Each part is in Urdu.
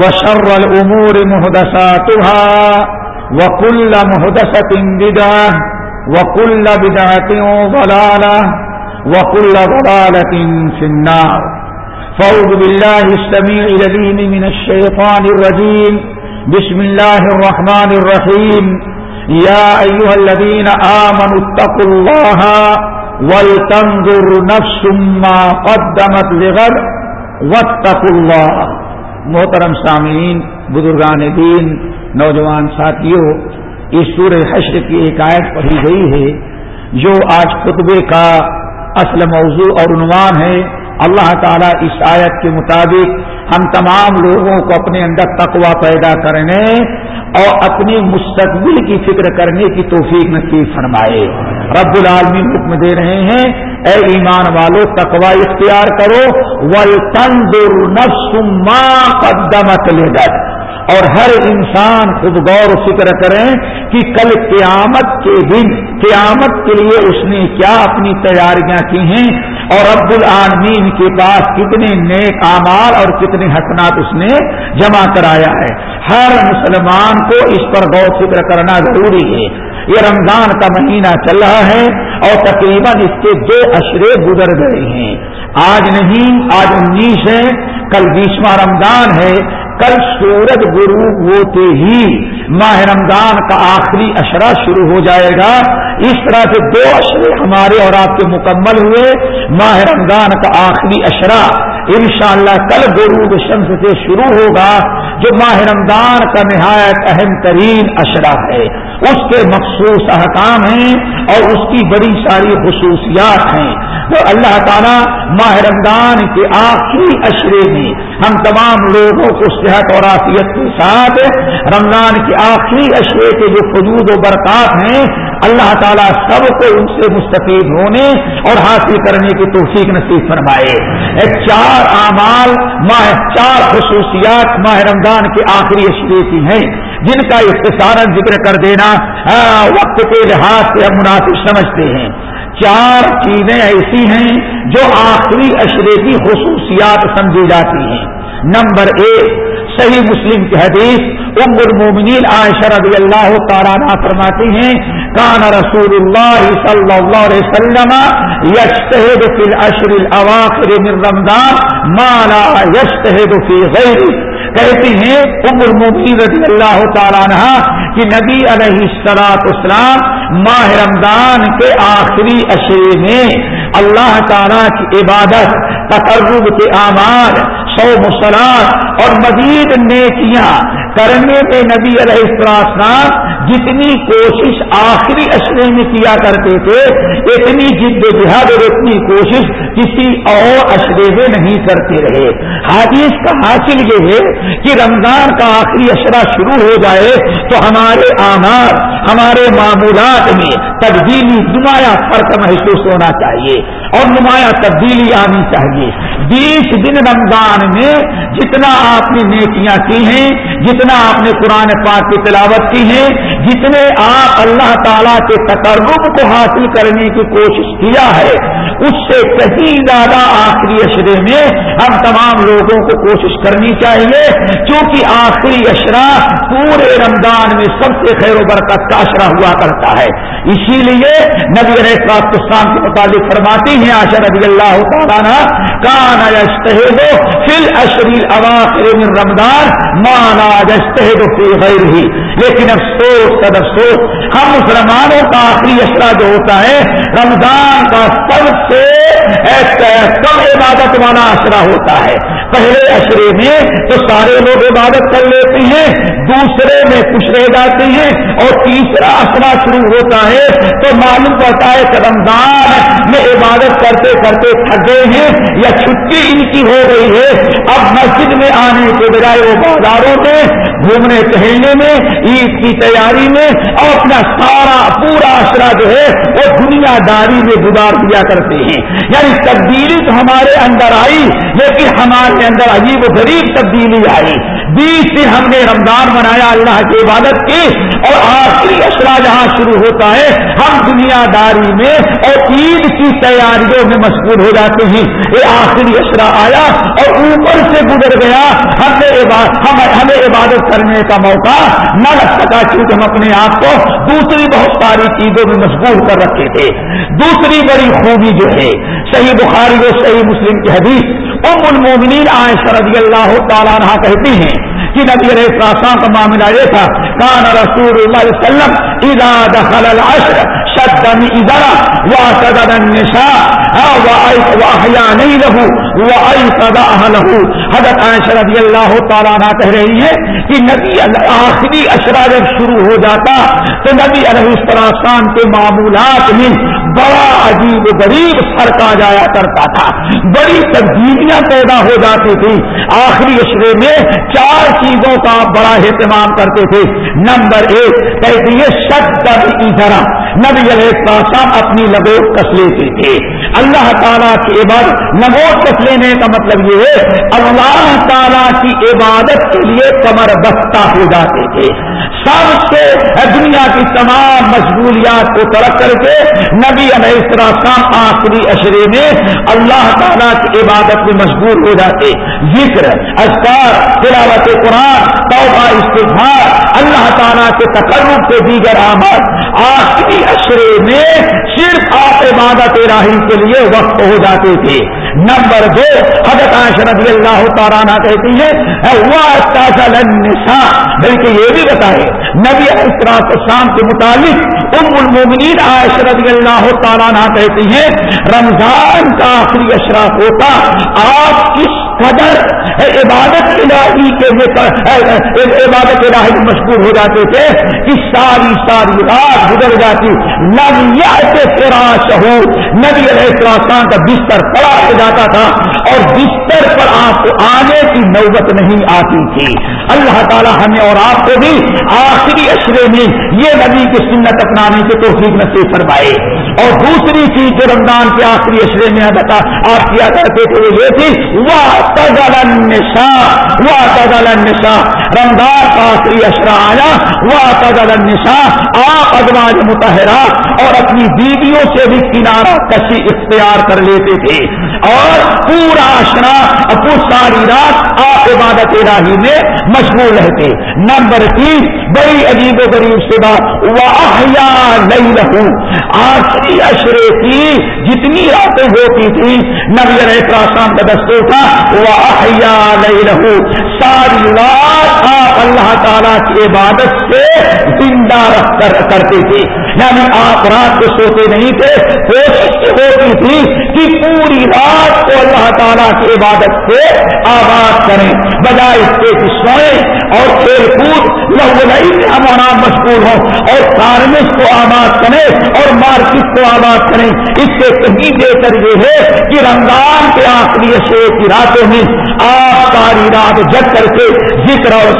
وشر الأمور مهدساتها وكل مهدسة بدعة وكل بدعة ضلالة وكل ضلالة في النار. فأعوذ بالله السميع لليم من الشيطان الرجيم. بسم الله الرحمن الرحيم. يا أيها الذين آمنوا اتقوا الله ولتنظر نفس ما قدمت لغد. واتقوا الله. محترم سامعین، بزرگان دین، نوجوان ساتھیوں، اس سورہ حشر کی ایک آیت پڑھی گئی ہے جو آج خطبے کا اصل موضوع اور عنوان ہے۔ اللہ تعالیٰ اس آیت کے مطابق ہم تمام لوگوں کو اپنے اندر تقوا پیدا کرنے اور اپنے مستقبل کی فکر کرنے کی توفیق نصیب فرمائے۔ رب العالمین حکم دے رہے ہیں، اے ایمان والو تقوا اختیار کرو ول تندر نسما قدمت لے اور ہر انسان خود غور و فکر کریں کہ کل قیامت کے دن، قیامت کے لیے اس نے کیا اپنی تیاریاں کی ہیں اور عبد العالمین کے پاس کتنے نیک اعمال اور کتنے حسنات اس نے جمع کرایا ہے۔ ہر مسلمان کو اس پر غور فکر کرنا ضروری ہے۔ یہ رمضان کا مہینہ چل رہا ہے اور تقریباً اس کے دو اشرے گزر گئے ہیں۔ آج نہیں، آج انیس ہے، کل بیسواں رمضان ہے۔ کل سورج گرو ہوتے ہی ماہ رمضان کا آخری اشرا شروع ہو جائے گا۔ اس طرح سے دو اشرے ہمارے اور آپ کے مکمل ہوئے۔ ماہ رمضان کا آخری اشرا انشاءاللہ کل غروب شمس سے شروع ہوگا، جو ماہ رمضان کا نہایت اہم ترین اشرا ہے۔ اس کے مخصوص احکام ہیں اور اس کی بڑی ساری خصوصیات ہیں۔ تو اللہ تعالیٰ ماہ رمضان کے آخری اشرے میں ہم تمام لوگوں کو صحت اور آفیت کے ساتھ رمضان کے آخری اشرے کے جو فجود و برکات ہیں، اللہ تعالیٰ سب کو ان سے مستفید ہونے اور حاصل کرنے کی توفیق نصیب فرمائے۔ چار اعمال، ماہ چار خصوصیات ماہ رمضان کے آخری اشرے کی ہیں۔ جن کا اختصار ذکر کر دینا وقت کے لحاظ سے ہم مناسب سمجھتے ہیں۔ چار چیزیں ایسی ہیں جو آخری اشرے کی خصوصیات سمجھی جاتی ہیں۔ نمبر ایک، صحیح مسلم کی حدیث، ام المومنین عائشہ رضی اللہ تعالیٰ فرماتی ہیں، کان رسول اللہ صلی اللہ علیہ وسلم یشتہد فی الاشر الاواخر من رمضان ما لا یشتہد فی غیر کہتی ہیں ام المومنین رضی اللہ تعالیٰ عنہ کہ نبی علیہ السلاط اسلام ماہ رمضان کے آخری اشرے میں اللہ تعالیٰ کی عبادت، تقرب کے اعمال سو مسلات اور مزید نیکیاں کرنے میں نبی علیہ السلام جتنی کوشش آخری اشرے میں کیا کرتے تھے اتنی جد جہاد اور اتنی کوشش کسی اور اشرے میں نہیں کرتے رہے۔ حادیث کا حاصل یہ ہے کہ رمضان کا آخری اشرا شروع ہو جائے تو ہمارے آمار، ہمارے معمولات میں تبدیلی، نمایاں فرق محسوس ہونا چاہیے اور نمایاں تبدیلی آنی چاہیے۔ بیس دن رمضان میں جتنا آپ نے نیکیاں کی ہیں، جتنا آپ نے قرآن پاک کی تلاوت کی ہے جتنے آپ اللہ تعالیٰ کے تقرب کو حاصل کرنے کی کوشش کیا ہے اس سے کہیں زیادہ آخری اشرے میں ہم تمام لوگوں کو کوشش کرنی چاہیے کیونکہ آخری اشرا پورے رمضان میں سب سے خیر و برکت کا اشرا ہوا کرتا ہے۔ اسی لیے نبی علیہ پاکستان کے متعلق فرماتی ہیں آشا رضی اللہ تعالیٰ کان دو فل اشریل اواخر من رمضان مانا جشتہد فی غیر ہی لیکن افسوس سد افسوس ہم مسلمانوں کا آخری اشرا جو ہوتا ہے، رمضان کا سب سے کم عبادت والا اشرا ہوتا ہے۔ پہلے اشرے میں تو سارے لوگ عبادت کر لیتے ہیں دوسرے میں کچھ رہ جاتے ہیں اور تیسرا اشرا شروع ہوتا ہے تو معلوم پڑتا ہے کہ رمضان میں عبادت کرتے کرتے تھک گئے ہیں یا چھٹی ان کی ہو گئی ہے۔ اب مسجد میں آنے کے بجائے وہ بازاروں میں، گھومنے، ٹہلنے میں، عید کی تیاری میں اور اپنا سارا پورا اشرا جو ہے وہ دنیا داری میں گزار دیا کرتے ہیں۔ یعنی تبدیلی تو ہمارے اندر آئی، لیکن ہمارے اندر عجیب و غریب تبدیلی آئی۔ بیس دن ہم نے رمضان منایا اللہ کی عبادت کی اور آخری اشرا جہاں شروع ہوتا ہے، ہم دنیا داری میں اور عید کی تیاریوں میں مشغول ہو جاتے ہیں۔ یہ آخری اشرا آیا اور اوپر سے گزر گیا۔ ہم نے ہمیں عبادت کرنے کا موقع نہ لگ سکا کیونکہ ہم اپنے آپ کو دوسری بہت ساری چیزوں میں مشغول کر رکھے تھے۔ دوسری بڑی خوبی جو ہے، صحیح بخاری و صحیح مسلم کی حدیث ام المومنین عائشہ رضی اللہ تعالیٰ عنہ کہتی ہیں کہ نبی علیہ السلام کا معاملہ یہ تھا، کان رسول اللہ علیہ وسلم اذا دخل العشر شد من ادرا واعتدد النساء واحیا نہیں رہو واعتد اہلہ حضرت عائشہ رضی اللہ تعالیٰ عنہ کہہ رہی ہے کہ نبی آخری اشرا جب شروع ہو جاتا تو نبی علیہ السلام کے معمولات میں بڑا عجیب غریب فرق آ جایا کرتا تھا۔ بڑی تبدیلیاں پیدا ہو جاتی تھی۔ آخری اشرے میں چار چیزوں کا بڑا اہتمام کرتے تھے۔ نمبر ایک، کہتے ہیں شد ادھر نبی علیہ السلام اپنی لگوٹ کس لیتے تھے۔ اللہ تعالیٰ کی عبادت، لگوٹ کس لینے کا مطلب یہ ہے، اللہ تعالیٰ کی عبادت کے لیے کمر بستہ ہو جاتے تھے۔ سب سے دنیا کی تمام مشغولیات کو ترک کر کے نبی علیہ السلام آخری اشرے میں اللہ تعالیٰ کی عبادت میں مشغول ہو جاتے۔ ذکر، اذکار، تلاوت قرآن توبہ استفار اللہ تعالیٰ کے تقرب کے دیگر آمد۔ آخری اشرے میں صرف آپ عبادت راہی کے لیے وقت ہو جاتے تھے نمبر دو، حضرت رضی اللہ تعالیٰ کہتی ہے بلکہ یہ بھی بتائے نبی السلام کے مطابق ام المومنین عائش رضی اللہ تعالیٰ کہتی ہیں، رمضان کا آخری اشراف ہوتا، آپ کس قدر عبادت الہی کے عبادت الہی مشغول ہو جاتے تھے کہ ساری ساری رات گزر جاتی۔ نبی فراش ہو نبی علیہ السلام کا بستر پڑا ہو جاتا تھا اور بستر پر آپ کو آنے کی نوبت نہیں آتی تھی۔ اللہ تعالی ہمیں اور آپ کو بھی آخری اشرے میں یہ نبی کی سنت اپنانے کے توفیق نصیب فرمائے۔ اور دوسری چیز جو رمضان کے آخری اشرے میں بتا آپ کیا کرتے تھے وہ یہ تھی وہ تدل وہ رمضان کا آخری اشرا آیا، وہ النساء، آپ ادواج متحرہ اور اپنی بیویوں سے بھی کنارہ کشی اختیار کر لیتے تھے۔ اور پورا اشرا ساری رات آپ عبادت راہی میں مشغول رہتے۔ نمبر تین، بڑی عجیب و غریب سے بات وہ نہیں رہوں آخری اشرے کی جتنی راتیں ہوتی تھی نبی السلام کا دستور تھا وہ نہیں رہوں ساری رات آپ اللہ تعالیٰ کی عبادت سے زندہ کرتے تھے یعنی آپ رات کو سوتے نہیں تھے، کوشش ہوتی تھی کہ پوری رات کو اللہ تعالیٰ کی عبادت سے آباد کریں۔ بجائے اس کے سوئیں اور کھیل کود ہمارا مشغول ہو اور کارمس کو آباد کریں اور مارکیٹ کو آباد کریں۔ اس سے کہیں بہتر یہ ہے کہ رمضان کے آخری اشے کی راتوں میں آپ ساری رات جگ کر کے ذکر اور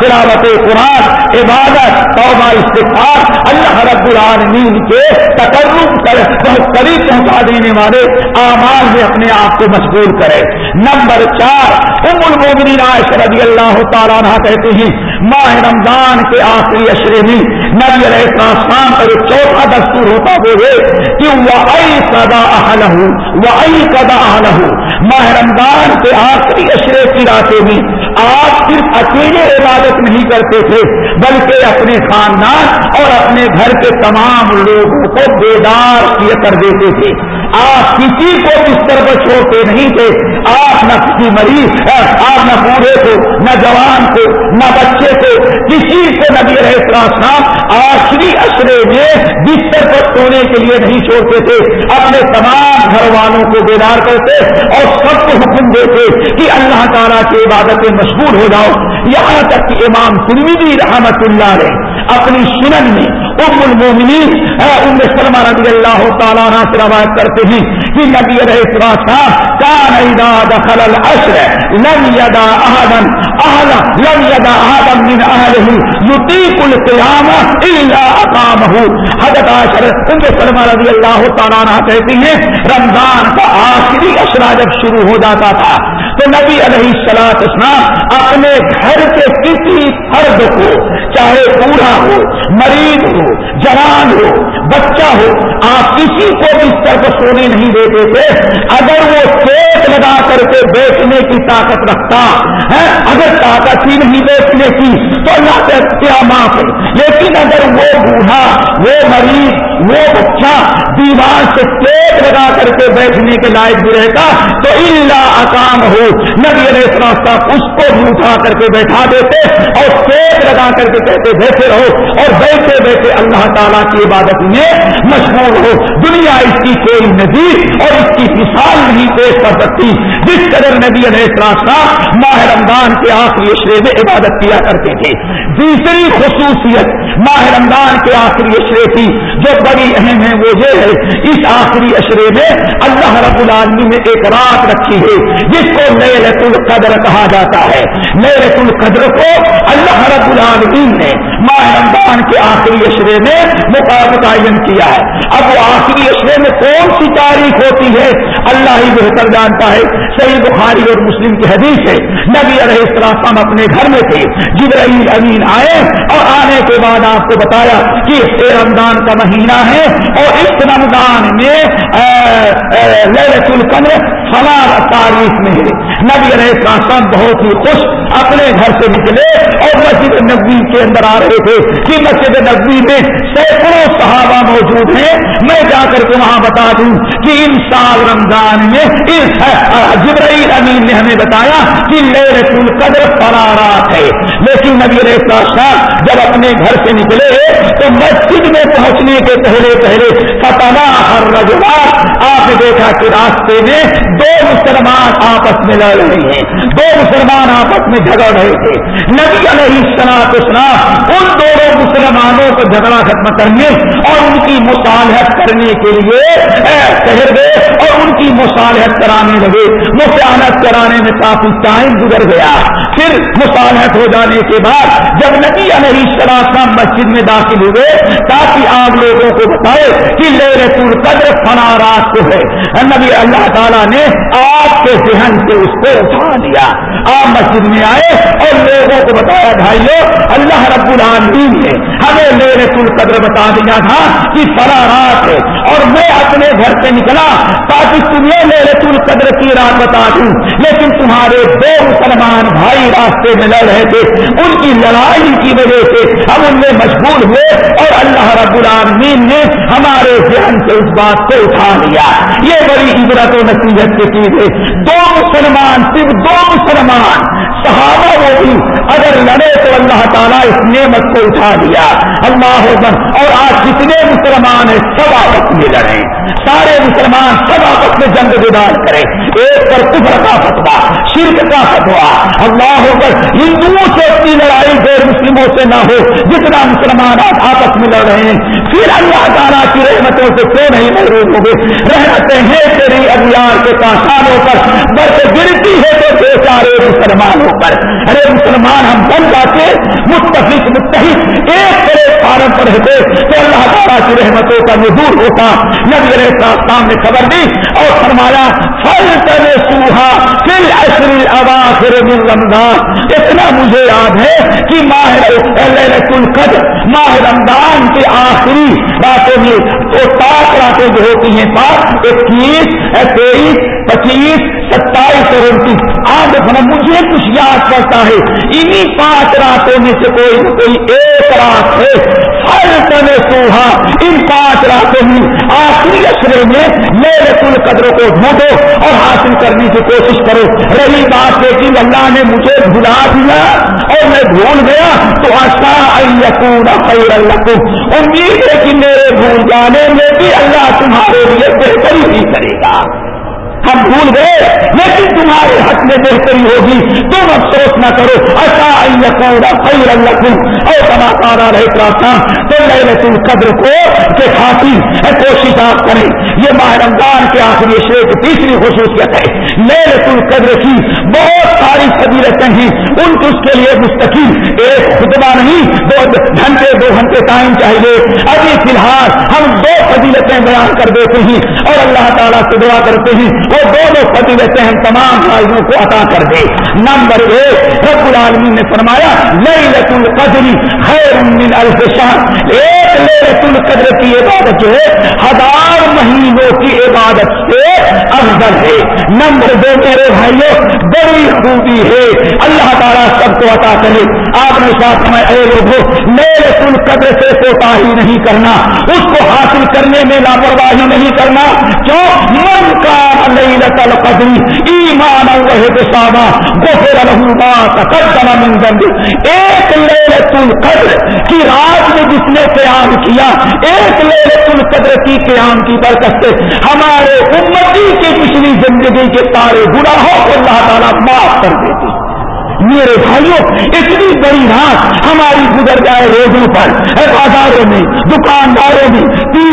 تلاوت قرآن، عبادت، توبہ استفار اللہ رب العالمین کے تقرب کر بہت قریب پہنچا دینے والے آمار میں اپنے آپ کو مشغول کرے نمبر چار ام المومنین عائشہ رضی اللہ تعالیٰ کہتے ہیں، ماہ رمضان کے آخری اشرے میں نبی علیہ السلام کا جو چوتھا دستور ہوتا وہ ہے کہ وہ ائی قدا اہل وہ ائی اہل ماہ رمضان کے آخری اشرے کی راتوں میں آپ صرف اکیلے عبادت نہیں کرتے تھے، بلکہ اپنے خاندان اور اپنے گھر کے تمام لوگوں کو بیدار کیا کر دیتے تھے۔ آپ کسی کو بستر پر چھوڑتے نہیں تھے۔ آپ نہ کسی مریض آپ نہ بوڑھے کو، نہ جوان کو، نہ بچے کو۔ کسی کو نبی رہے السلام آخری اشرے میں بستر پر سونے کے لیے نہیں چھوڑتے تھے۔ اپنے تمام گھر والوں کو بیدار کرتے اور سب کو حکم دیتے کہ اللہ تعالیٰ کی عبادت میں مشغول ہو جاؤ۔ یہاں تک کہ امام سلمی رحمت اللہ نے اپنی سنن میں ام المومنین ام سلمہ رضی اللہ تعالیٰ سے روایت کرتے ہیں کہ نبی علیہ السلام کان اذا دخل العشر لم يدا احدا اهل لم يدا احدا من اهله يطيق القيام الا اقامه حضرت عاشر ام سلمہ رضی اللہ تعالیٰ کہتی ہیں، رمضان کا آخری اشرا جب شروع ہو جاتا تھا، تو نبی علیہ السلاط اسلام اپنے گھر کے کسی فرد کو، چاہے بوڑھا ہو مریض ہو جوان ہو بچہ ہو آپ کسی کو بھی استر کو سونے نہیں دیتے تھے۔ اگر وہ چیک لگا کر کے بیچنے کی طاقت رکھتا، ہے؟ اگر طاقت ہی نہیں بیچنے کی، تو اللہ سے کیا معاف؟ لیکن اگر وہ بوڑھا، وہ مریض، وہ بچہ دیوار سے چیک لگا کر کے بیچنے کے لائق بھی رہتا، تو اللہ اکام ہو نبی علیہ السلام اس کو بھی اٹھا کر کے بیٹھا دیتے اور پیٹ لگا کر کے کہتے، بیٹھے رہو اور بیٹھے بیٹھے اللہ تعالیٰ کی عبادت میں مشغول ہو، دنیا اس کی کوئی نظیر اور اس کی مثال نہیں پیش کر سکتی۔ جس قدر نبی علیہ السلام ماہ رمضان کے آخری اشرے میں عبادت کیا کرتے تھے۔ دوسری خصوصیت ماہ رمضان کے آخری اشرے کی جو بڑی اہم ہے وہ یہ ہے، اس آخری اشرے میں اللہ رب العالمی نے ایک رات رکھی ہے، جس کو لیلت القدر کہا جاتا ہے۔ لیلت القدر کو اللہ رب العالمین نے آخری اشرے میں متعین کیا ہے۔ اب وہ آخری اشرے میں کون سی تاریخ ہوتی ہے؟ اللہ ہی بہتر جانتا ہے۔ صحیح بخاری اور مسلم کی حدیث ہے، نبی علیہ السلام اپنے گھر میں تھے۔ جبرائیل امین آئے اور آنے کے بعد آپ کو بتایا کہ رمضان کا مہینہ ہے اور اس رمضان میں القمر فلاں تاریخ میں ہے۔ نبی علیہ السلام بہت ہی خوش اپنے گھر سے نکلے اور مسجد نبوی کے اندر آ رہے تھے کہ مسجد نبوی میں سینکڑوں صحابہ موجود ہیں۔ میں جا کر کے وہاں بتا دوں کہ ان سال رمضان میں جبرائیل امین نے ہمیں بتایا کہ لہرت القدر فرارات ہے۔ لیکن نبی علیہ السلام جب اپنے گھر سے نکلے تو مسجد میں پہنچنے کے پہلے پہلے فتنا ہر رجوات آپ نے دیکھا کہ راستے میں دو مسلمان آپس میں لڑ رہے ہیں۔ دو مسلمان آپس میں جھگڑ رہے تھے۔ نبی علیہ السلام اسلام ان دونوں مسلمانوں کو جھگڑا ختم کرنے اور ان کی مصالحت کرنے کے لیے ٹھہر گئے اور ان کی مصالحت کرانے لگے۔ مصالحت کرانے میں کافی ٹائم گزر گیا۔ پھر مصالحت ہو جانے کے بعد جب نبی علیہ السلام مسجد میں داخل ہوئے، تاکہ آپ لوگوں کو بتائے کہ لہر القدر فنا رات کو ہے۔ نبی اللہ تعالیٰ نے آپ کے ذہن سے اس کو اٹھا لیا۔ آپ مسجد میں آئے اور لوگوں کو بتایا، بھائی اللہ رب العالمین نے ہمیں میرے کل قدر بتا دیا تھا کہ فلا رات ہے اور میں اپنے گھر سے نکلا تاکہ تمہیں میرے کل قدر کی رات بتا دوں لیکن تمہارے دو مسلمان بھائی راستے میں لڑ رہے تھے۔ ان کی لڑائی کی وجہ سے ہم ان میں مشغول ہوئے اور اللہ رب العالمین نے ہمارے ذہن سے اس بات کو اٹھا لیا۔ یہ بڑی عبرت و نصیحت کی چیز ہے۔ دو مسلمان، صرف دو مسلمان صحابہ وہ بھی اگر لڑے تو اللہ تعالیٰ اس نعمت کو اٹھا دیا۔ اللہ اور آج جتنے مسلمان ہیں سب آپس میں لڑے سارے مسلمان سب آپس میں جنگ گدار کرے ایک پر کفر کا فتوا شرک کا فتوا اللہ ہو ہندوؤں سے اپنی لڑائی غیر مسلموں سے نہ ہو، جتنا مسلمان آج آپس میں لڑ رہے ہیں۔ پھر اللہ تعالیٰ کی رحمتوں سے کیوں نہیں محروم ہو گئے؟ رہتے ہیں تیری ابیار کے پاسانوں پر، بس گرتی ہے تو بے چارے مسلمانوں پر۔ ارے مسلمان، ہم بن جاتے متفق متحد، ایک بڑے فارم پر رہتے تو اللہ تعالیٰ کی رحمتوں کا نظور ہوتا۔ نبی علیہ السلام نے خبر دی اور فرمایا فل کر سوہا پھر ایسری اواخر من رمضان اتنا مجھے یاد ہے کہ ماہ لیلت القدر، ماہ رمضان کے آخری راتوں میں تو پانچ راتیں جو ہوتی ہیں پانچ اکیس، تیئیس، پچیس ستائیس اور انتیس آج مجھے کچھ یاد کرتا ہے۔ انہی پانچ راتوں میں سے کوئی نہ کوئی ایک رات ہے۔ ہر سنے سوہا ان پانچ راتوں میں آخری اشرے میں میرے کل قدروں کو ڈھونڈو اور حاصل کرنے کی کوشش کرو۔ رہی بات ہے کہ اللہ نے مجھے بھلا دیا اور میں بھول گیا تو آسا خیر اللہ امید ہے کہ میرے بھول جانے میں بھی اللہ تمہارے لیے بہتری ہی کرے گا۔ ہم بھول گئے، لیکن تمہارے حق میں بہتری ہوگی۔ تم افسوس نہ کرو۔ ایسا خیر اللہ اور کماکارا رہے پراستان تو میرے تم قدر کو کے خاطر کوشش آپ کریں۔ یہ ماہ رمضان کے آخری شیر کی تیسری خصوصیت ہے۔ میرے تم قدر کی بہت ساری فضیلتیں ہیں۔ ان کو اس کے لیے مستقل، ایک خطبہ نہیں، دو گھنٹے دو گھنٹے ٹائم چاہیے۔ ابھی فی ہم دو فضیلتیں بیان کر دیتے ہیں اور اللہ تعالیٰ سے دعا کرتے ہیں، وہ دونوں فضیلتیں ہم تمام بھائیوں کو عطا کر دے۔ نمبر ایک، رب العالمین نے فرمایا نئی القدر خیر من الف شہر ایک لیلت القدر کی عبادت جو ہے، ہزار مہینوں کی عبادت سے افضل ہے۔ نمبر دو میرے بھائیوں بڑی خوبی ہے۔ اللہ تعالیٰ سب کو عطا کرے۔ آپ نے ساتھ میں اے لوگوں میرے کل قدر سے کوتا ہی نہیں کرنا۔ اس کو حاصل کرنے میں لاپرواہی نہیں کرنا۔ کیوں؟ من کا لیلت القدر ایمان صحابہ غفر له ما تقدم ایک لیلت القدر کی رات میں جس نے قیام کیا۔ ایک لیلت القدر کی قیام کی برکت سے۔ ہمارے امتی کی پچھلی زندگی کے سارے گناہوں کو اللہ تعالیٰ معاف کر دیتے میرے بھائیوں، اتنی بڑی رات ہماری گزر جائے روڈوں پر۔ بازاروں میں، دکانداروں میں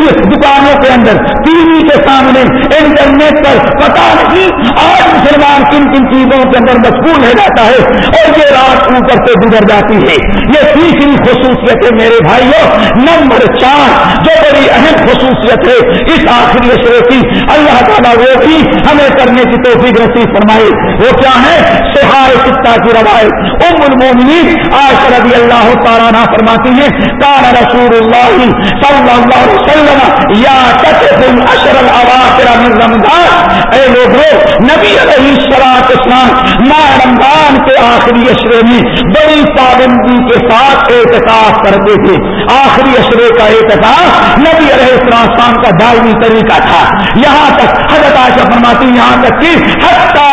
دکانوں کے اندر، ٹی وی کے سامنے، انٹرنیٹ پر پتا نہیں آج مسلمان کن کن چیزوں کے اندر مشغول ہو جاتا ہے اور یہ رات اوپر سے گزر جاتی ہے۔ یہ تیسری خصوصیت ہے میرے بھائیوں، نمبر چار، جو بڑی اہم خصوصیت ہے، اس آخری اشرے کی اللہ تعالیٰ وہ بھی ہمیں کرنے کی توفیق رسیح فرمائے۔ وہ کیا ہے؟ سہارے سکتا کی روایت ام المومنین آج رضی اللہ تعالیٰ نہ فرماتی ہیں، کان رسول اللہ صلی اللہ علیہ وسلم یا تطف الاشر الاواخر من رمضان. اے لوگوں نبی علیہ الصلوۃ والسلام ماہ رمضان کے آخری اشرے میں بڑی پابندی کے ساتھ اعتکاف کرتے تھے۔ آخری اشرے کا اعتکاف نبی علیہ السلام کا دائمی طریقہ تھا۔ یہاں تک حضرت عائشہ فرماتی یہاں تک کہ حتی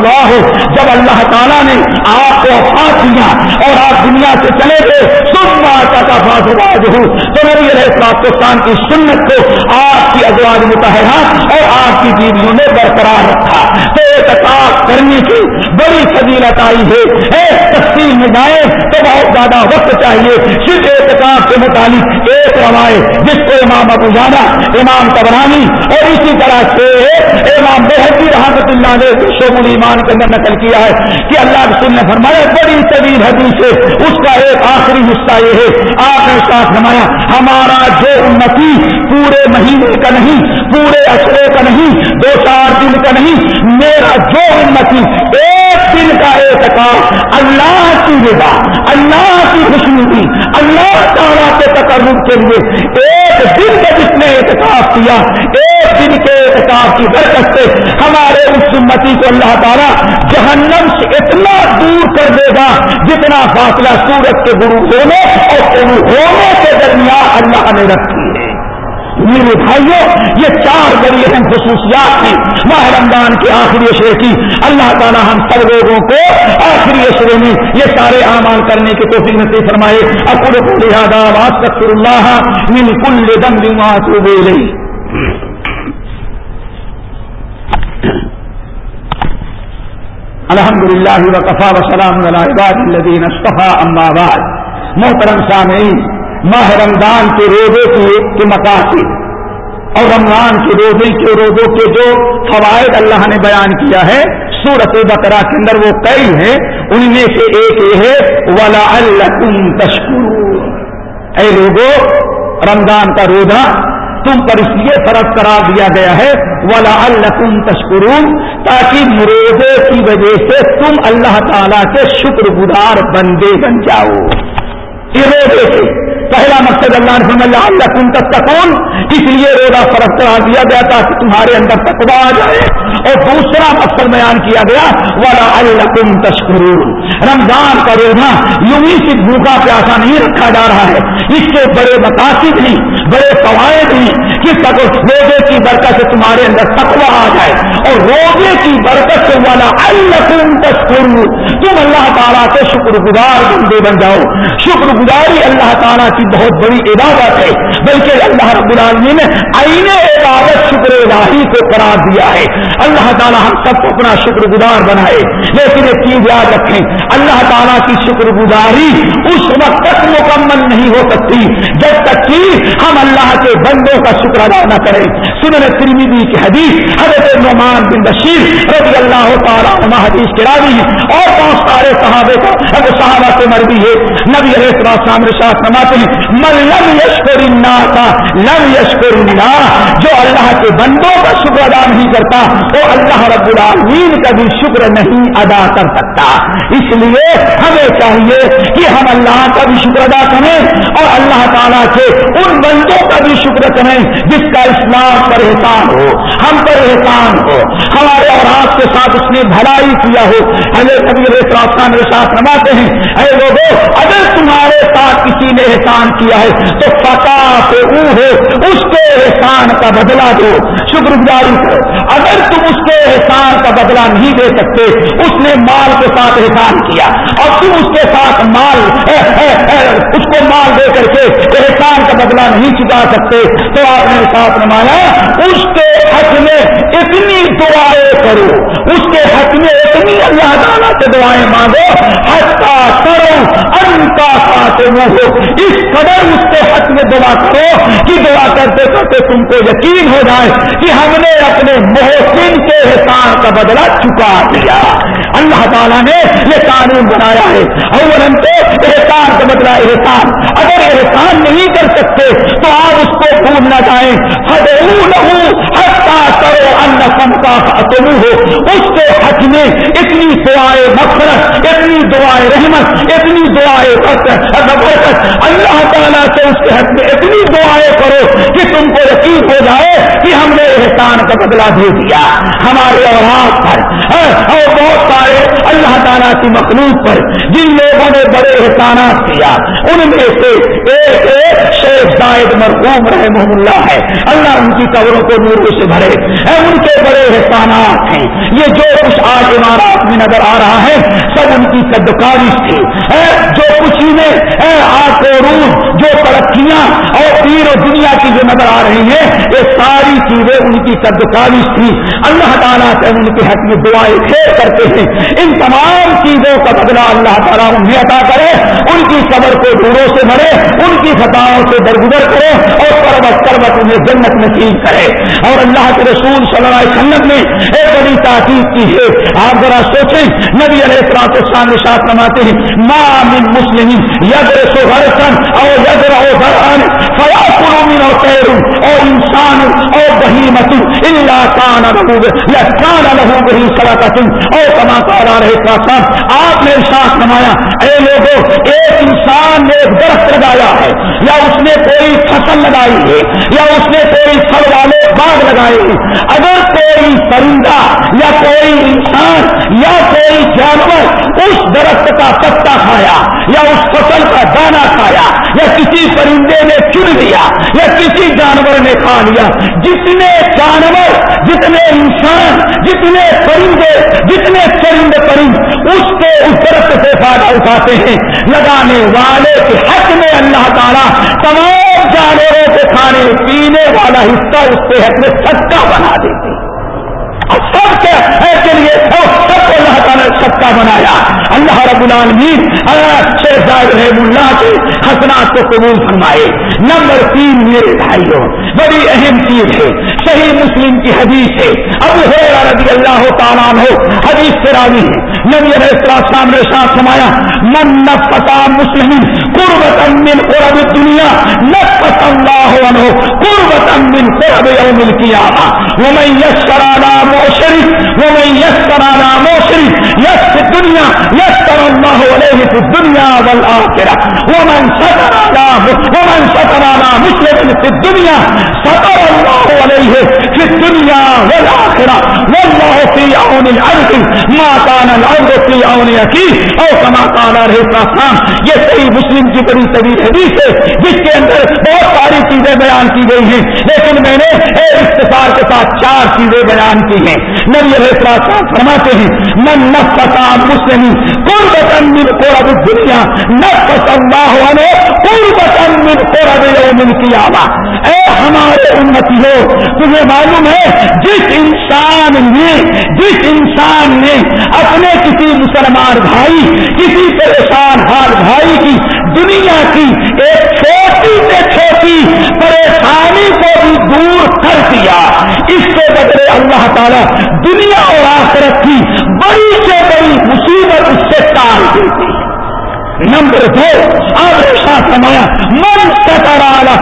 یتوفاہ اللہ جب اللہ تعالیٰ نے آپ کو افاق دیا اور آپ دنیا سے چلے گئے، سب کا فاس ہوں تو میری رہستان کی سنت کو آپ کی ازواج متحرہ اور آپ کی بیویوں نے برقرار رکھا۔ تو اعتکاف کرنے کی بڑی فضیلت آئی ہے۔ تفصیل میں جائیں تو بہت زیادہ وقت چاہیے۔ صرف اعتکاف کے متعلق ایک روایت جس کو امام ابو جانا امام تبرانی اور اسی طرح سے امام بحثی رحمت اللہ نے شعب ایمان کے اندر نقل کیا ہے کہ اللہ رسول نے فرمایا، بڑی طویل حدیث ہے، اس کا ایک آخری حصہ یہ ہے آپ نے ساتھ فرمایا، ہمارا جو امتی پورے مہینے کا نہیں، پورے اشرے کا نہیں، دو چار دن کا نہیں، میرا جو امتی ایک دن کا اعتکاف، اللہ کی رضا، اللہ کی خوشنودی، اللہ تعالیٰ کے تقرب کے لیے ایک دن کا جس نے احتکاب کیا ایک کی برکت سے ہمارے اس امتی کو اللہ تعالیٰ جہنم سے اتنا دور کر دے گا جتنا فاصلہ سورج کے گرو ہونے اور گرو ہونے کے درمیان اللہ نے رکھی ہے۔ میرے بھائیوں یہ چار بڑی اہم خصوصیات ہیں۔ ماہ رمضان کے آخری اشرے کی اللہ تعالیٰ ہم سب لوگوں کو آخری اشرے میں یہ سارے اعمال کرنے کی توفیق نصیب فرمائے۔ اکڑ کو لہٰذا واسط اللہ من کل دم دما تو الحمد للہ وقفا وسلام الدین اصطفیٰ امباد محترم سامعین، ماہ رمضان کے روزے کے مقاصد اور رمضان کے روزے کے روزوں کے جو فوائد اللہ نے بیان کیا ہے سورت بکرا کے اندر وہ کئی ہیں، ان میں سے ایک یہ ہے ولا الم تشکر اے لوگوں رمضان کا روزہ تم پر اس لیے فرق قرار دیا گیا ہے ولا القم تشکرون تاکہ مروزے کی وجہ سے تم اللہ تعالی کے شکر گزار بندے بن جاؤ۔ روزے سے پہلا مقصد اللہ نے اللہ اللہ تم تک تکون اس لیے روزہ فرق کرا دیا گیا تاکہ تمہارے اندر تقوا آ جائے. اور دوسرا مقصد بیان کیا گیا ولا اللہ تم تشکرون رمضان کا روزہ یوں ہی صرف بھوکا پیاسا نہیں رکھا جا رہا ہے. اس سے بڑے مقاصد ہیں، بڑے فوائد ہیں. کہ روزے کی برکت سے تمہارے اندر تقوا آ جائے اور روزے کی برکت سے والا تشکر تم اللہ تعالیٰ سے شکر گزار بندے بن جاؤ۔ شکر گزاری اللہ تعالیٰ کی بہت بڑی عبادت ہے، بلکہ اللہ رب العالمین نے آئین عبادت شکر الہی کو قرار دیا ہے۔ اللہ تعالیٰ ہم سب کو اپنا شکر گزار بنائے۔ لیکن ایک چیز یاد رکھیں، اللہ تعالیٰ کی شکر گزاری اس وقت تک مکمل نہیں ہو سکتی، جب تک کہ ہم اللہ کے بندوں کا شکر شکر ادا نہ کریں۔ سنن ترمیدی کی حدیث حضرت نعمان بن بشیر رضی اللہ تعالیٰ عنہ حدیث کے راوی ہیں۔ اور بہت سارے صحابے کا اب صحابہ سے مر ہے، نبی علیہ السلام رشاط نماتے ہیں، من لم یشکر الناس، لم یشکر اللہ جو اللہ کے بندوں کا شکر ادا نہیں کرتا، وہ اللہ رب العالمین کا بھی شکر نہیں ادا کر سکتا۔ اس لیے ہمیں چاہیے کہ ہم اللہ کا بھی شکر ادا کریں اور اللہ تعالیٰ کے ان بندوں کا بھی شکر کریں۔ جس کا اسلام پر احسان ہو، ہم پر احسان ہو۔ ہمارے اور آپ کے ساتھ اس نے بھلائی کیا ہو۔ ہمیں کبھی راسان میرے ساتھ نماتے ہیں، اے لوگوں اگر تمہارے ساتھ کسی نے احسان کیا ہے، تو فتا سے او ہے اس کے احسان کا بدلہ دو۔ شکر گزاری کرو۔ اگر تم اس کے احسان بدلہ نہیں دے سکتے۔ اس نے مال کے ساتھ احسان کیا۔ اور تم اس کے ساتھ مال اس کو مال دے کر کے احسان کا بدلہ نہیں چکا سکتے۔ تو آپ نے ساتھ نمایا، اس کے حق میں اتنی دعائیں کرو۔ اس کے حق میں اتنی اللہ تعالیٰ سے دعائیں مانگو۔ حق کا کرو ان کا ساتھ ہو اس قدر اس کے حق میں دعا کرو کہ دعا کرتے کرتے تم کو یقین ہو جائے کہ ہم نے اپنے محسن کے احسان کا بدلہ چکا دیا۔ اللہ تعالیٰ نے یہ قانون بنایا ہے۔ اول تو احسان کا بدلا احسان۔ اگر احسان نہیں کر سکتے تو آپ اس کو بھول نہ جائیں۔ کرو ان کا ہو اس کے حق میں اتنی دعائیں مفرت اتنی دعائیں رحمت، اتنی دعائیں برکت۔ اللہ تعالیٰ سے اس کے حق میں اتنی دعائیں کرو کہ تم کو یقین ہو جائے کہ کا بدلا دے دیا ہمارے اولاد پر ہاں، اور بہت سارے اللہ تعالیٰ کی مخلوق پر، جن لوگوں نے بڑے احسانات کیا۔ ان میں سے ایک ایک شیخ زائد مرحوم رحمہ اللہ ہے۔ اللہ ان کی قبروں کو نور سے بھرے۔ ان کے بڑے احسانات ہیں۔ یہ جو کچھ آج عمارات میں نظر آ رہا ہے، سب ان کی قدکارش تھی۔ جو کچھ انہیں آج روز جو ترقیاں اور تین و دنیا کی جو نظر آ رہی ہیں، یہ ساری چیزیں ان کی قدکارش تھی اللہ تعالیٰ سے ان کے حق میں دعائیں پھیر کرتے ہیں۔ ان تمام چیزوں کا بدلا اللہ تعالیٰ انہیں عطا کرے ان کی قبر کو دوروں سے بھرے، ان کی خطاؤں سے درگزر کرے اور پروت پروت انہیں جنت نصیب کرے۔ اور اللہ کے رسول صلی اللہ علیہ وسلم نے ایک بڑی تاکید کی ہے۔ آپ ذرا سوچیں، نبی علیہ السلام السلام ساتھ نماتے ہیں ماں من مسلم یدر سو غرسن اور یدر او غران فیا قلومن اور تیر اور انسان اور بہیمت اللہ محبوب ہے۔ یا کان اور کما قال رہے آپ نے ساتھ نمایا اے لوگوں ایک انسان نے ایک درخت لگایا ہے، یا اس نے کوئی فصل لگائی ہے، یا اس نے کوئی پھل والے باغ لگائے اگر کوئی پرندہ یا کوئی انسان یا کوئی جانور اس درخت کا پتا کھایا، یا اس فصل کا دانا کھایا، یا کسی پرندے نے چن لیا، یا کسی جانور نے کھا لیا، جتنے جانور، جتنے انسان، جتنے پرندے جتنے چرند پرند اس کے اس درخت سے فائدہ اٹھاتے ہیں، لگانے والے کے حق میں اللہ تعالیٰ تمام جانوروں کے کھانے پینے والا حصہ اس کے حق میں سچا بنا دیتے اور سب کے لیے سب کو اللہ تعالیٰ صدقہ بنایا۔ اللہ رب العالمین میرے شہزاد رحم اللہ کے حسنات کو قبول فرمائے۔ نمبر تین میرے بھائیوں، بڑی اہم چیز ہے، صحیح مسلم کی حدیث ہے۔ ابو اب رضی اللہ تعالیٰ ہو حدیث سے راوی ہے۔ نبی علیہ السلام نے ساتھ سمایا من نفتا مسلم قربت من قرب دنیا نفت اللہ عنہ قربت من قرب یوم القیامہ ومن یسر على موشرف ومن یسر على موشرف یس دنیا یسر اللہ علیہ فی الدنیا والآخرہ ومن ستر على ومن ستر على مسلم فی الدنیا ستر اللہ علیہ فی الدنیا والآخرہ واللہ فی عون العرض ما کان العرض فی عون یکی او کما کانا رہے پراسان یہ صحیح مسلم کی بڑی طویل حدیث ہے، جس کے اندر بہت ساری چیزیں بیان کی گئی ہیں۔ لیکن میں نے اختصار کے ساتھ چار چیزیں بیان کی ہیں۔ نبی علیہ السلام فرماتے ہیں، من نفتا مسلم قربتن من قرب الدنیا نفت اللہ عنہ قربتن من قرب یوم القیامہ۔ اے ہمارے امتی ہو، تمہیں معلوم ہے، جس انسان نے، جس انسان نے اپنے کسی مسلمان بھائی، کسی پریشان حال بھائی کی دنیا کی ایک چھوٹی سے چھوٹی پریشانی کو بھی دور کر دیا۔ اس کے بدلے اللہ تعالیٰ دنیا اور آخرت کی بڑی سے بڑی مصیبت اس سے ٹال دیتی نمبر دو، آپ ساتھ سمایا من سترانا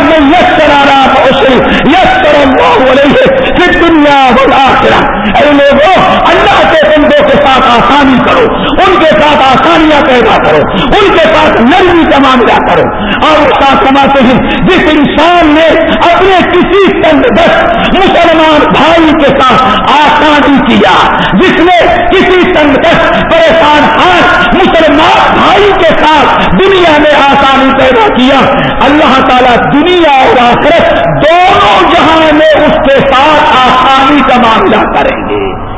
من یسرانا یسر اللہ علیہ۔ فی دنیا والآخرہ۔ اے لوگوں اللہ کے بندوں کے ساتھ آسانی کرو، ان کے ساتھ آسانیاں پیدا کرو، ان کے ساتھ نرمی کا معاملہ کرو۔ اور ساتھ سماتے ہیں، جس انسان نے اپنے کسی تنگ دست مسلمان بھائی کے ساتھ آسانی کیا، جس نے کسی تنگ دست پریشان ہاں مسلمان بھائی کے ساتھ دنیا میں آسانی پیدا کیا۔ اللہ تعالیٰ دنیا اور آخرت دونوں جہاں میں اس کے ساتھ آسانی کا معاملہ کریں گے۔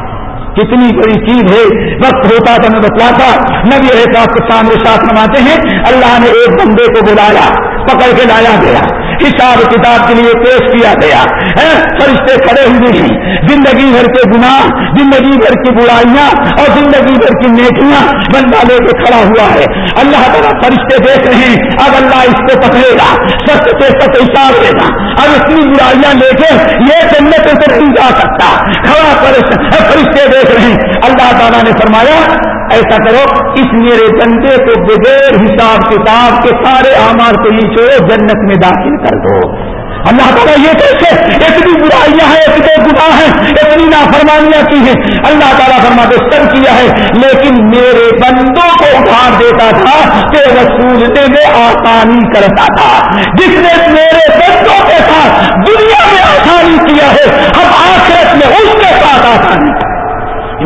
کتنی بڑی چیز ہے۔ وقت ہوتا تو میں بتلاتا۔ نبی احساس کے سامنے ساتھ نماتے ہیں، اللہ نے ایک بندے کو بلایا، پکڑ کے لایا گیا۔ حساب کتاب کے لیے پیش کیا گیا ہے فرشتے کھڑے ہوئے ہیں۔ زندگی بھر کے گناہ، زندگی بھر کی برائیاں اور زندگی بھر کی نیکیاں بندہ لے کے کھڑا ہوا ہے۔ اللہ تعالیٰ فرشتے دیکھ رہے ہیں۔ اب اللہ اس کو پکڑے گا سچ سے سچ حساب دے گا۔ اب اتنی برائیاں لے کے یہ جنت سے نہیں جا سکتا۔ کھڑا فرشتے دیکھ رہے ہیں۔ اللہ تعالیٰ نے فرمایا ایسا کرو، اس میرے بندے کو بغیر حساب کتاب کے سارے آمار کو ہی چھوڑو، جنت میں داخل کر دو۔ اللہ تعالیٰ یہ کیسے اتنی برائیاں ہیں، اتنے گناہ ہیں، اتنی نافرمانیاں کی ہیں۔ اللہ تعالیٰ فرما تو سب کیا ہے، لیکن میرے بندوں کو ادھار دیتا تھا کہ وصولنے میں آسانی کرتا تھا۔ جس نے میرے بندوں کے ساتھ دنیا میں آسانی کیا ہے ہم آخرت میں اس کے ساتھ آسانی۔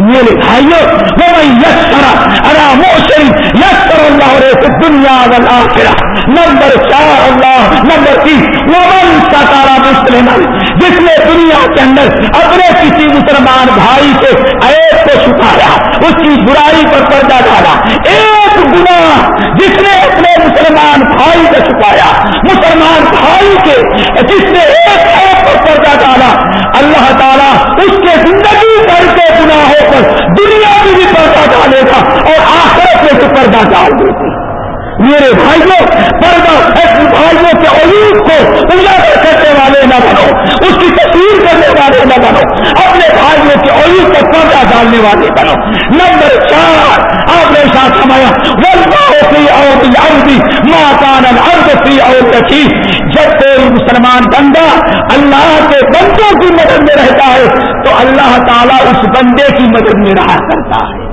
میرے بھائیوں وہ یس کرا ارام شریف یس کر اللہ دنیا والا نمبر چار اللہ، نمبر تین، ومن ستارا مسلم جس نے دنیا کے اندر اپنے کسی مسلمان بھائی کے ایپ کو چھپایا، اس کی برائی پر پردہ ڈالا، ایک گنا جس نے اپنے مسلمان بھائی کو چھپایا، مسلمان بھائی کے جس نے ایک ایپ پر پردہ ڈالا، اللہ تعالیٰ اس کے زندگی گناہوں پر دنیا میں بھی پردہ ڈالے گا اور آخرت میں تو پردہ ڈال دیتی میرے بھائیوں، پردہ بھائیوں کے عروج کو اجاگر کرنے والے نہ بنو، اس کی تصویر کرنے والے نہ بنو، اپنے بھائیوں کے عروج کو پردہ ڈالنے والے بنو۔ نمبر چار، آپ نے ساتھ سمایا ورنہ اور ماں کان ارد سی اور رکھی جب کوئی مسلمان بندہ اللہ کے بندوں کی مدد میں رہتا ہے، تو اللہ تعالیٰ اس بندے کی مدد میں رہا کرتا ہے۔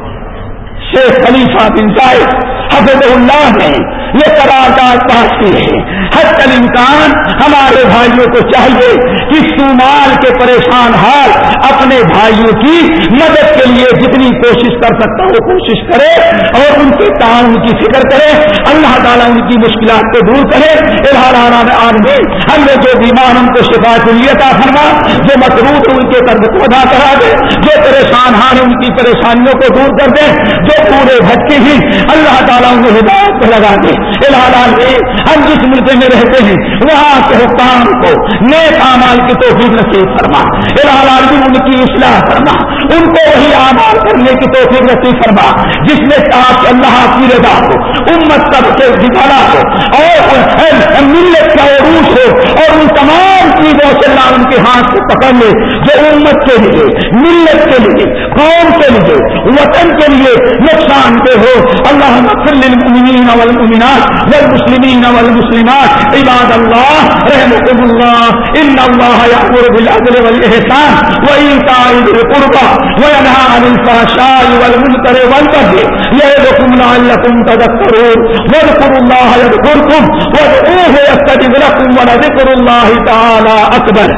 شیخ خلیفہ بن زائد حضرت اللہ نے یہ قرارداد پاس کی ہے۔ ہر کل امکان ہمارے بھائیوں کو چاہیے کہ سومال کے پریشان حال اپنے بھائیوں کی مدد کے لیے جتنی کوشش کر سکتا وہ کوشش کرے اور ان کے تعاون کی فکر کرے۔ اللہ تعالیٰ ان کی مشکلات کو دور کرے۔ آدمی ہم نے جو بیمار ان کو شفا عطا فرما، جو مقروض ان کے قرض کو ادا کرا دے، جو پریشان ہاں ان کی پریشانیوں کو دور کر دے، جو پورے بھٹکے ہی اللہ تعالیٰ انہیں ہدایت لگا دے۔ العالمین ہم جس ملک میں رہتے ہیں، وہاں کے حکام کو نیک امال کی توفیق نصیب فرما۔ العالمین ان کی اصلاح فرما۔ ان کو وہی اعمال کرنے کی توفیق نصیب فرما، جس میں آپ اللہ کی رضا ہو امت سب سے دکھانا ہو اور ملت کا عروج ہو اور ان تمام چیزوں سے اللہ ان کے ہاتھ کو پکڑ لے جو امت کے لیے، ملت کے لیے، قوم کے لیے، وطن کے لیے نقصان دہ ہو۔ اللہ للمؤمنین والمؤمنات والمسلمین والمسلمات۔ عباد اللہ رحمكم اللہ، ان اللہ یامر بالعدل والاحسان وایتاء ذی القربى۔ وینہا عن الفحشاء والمنکر والبغي یعظکم لعلکم تذکرون واذکروا اللہ یذکرکم وادعوه یستجب لكم ولذکر اللہ تعالی اکبر